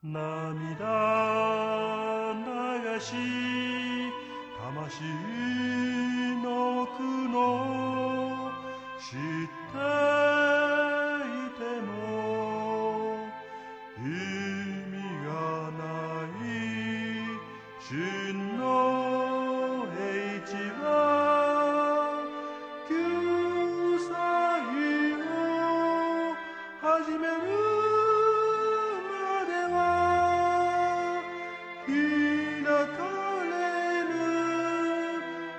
涙流し魂の苦悩知っていても意味がない真の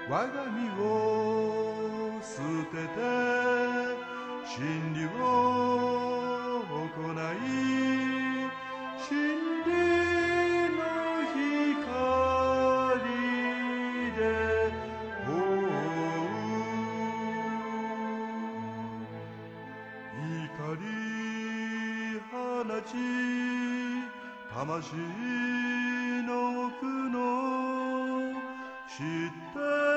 我が身を捨てて真理を行い真理の光で覆う怒り放ち魂の苦悩知って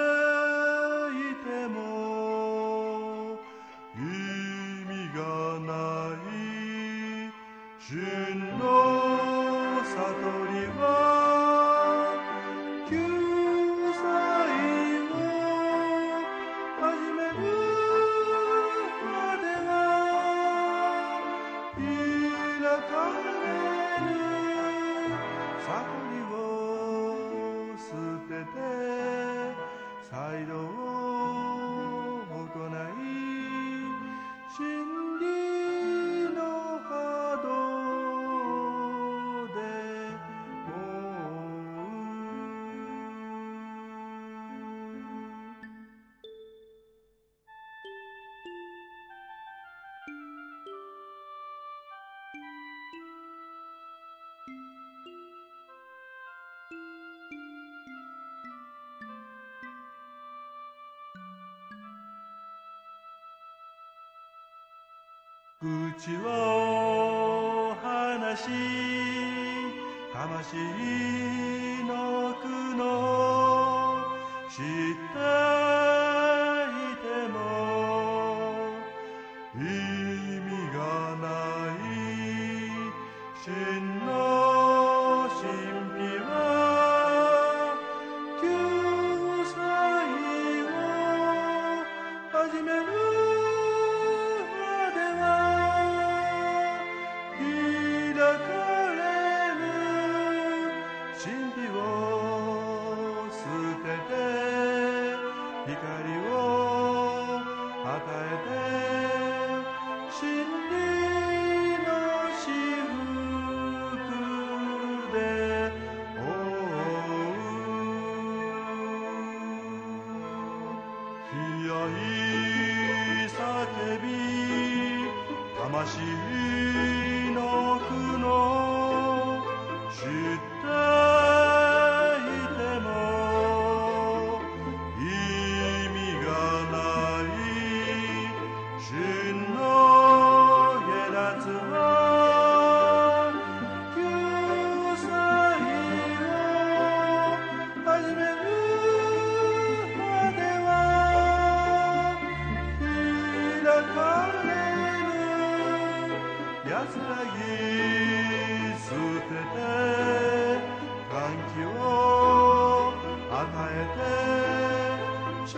サイド口を離し魂の苦悩知っていても意味がない悲哀叫び魂捨てて」「歓喜を与えて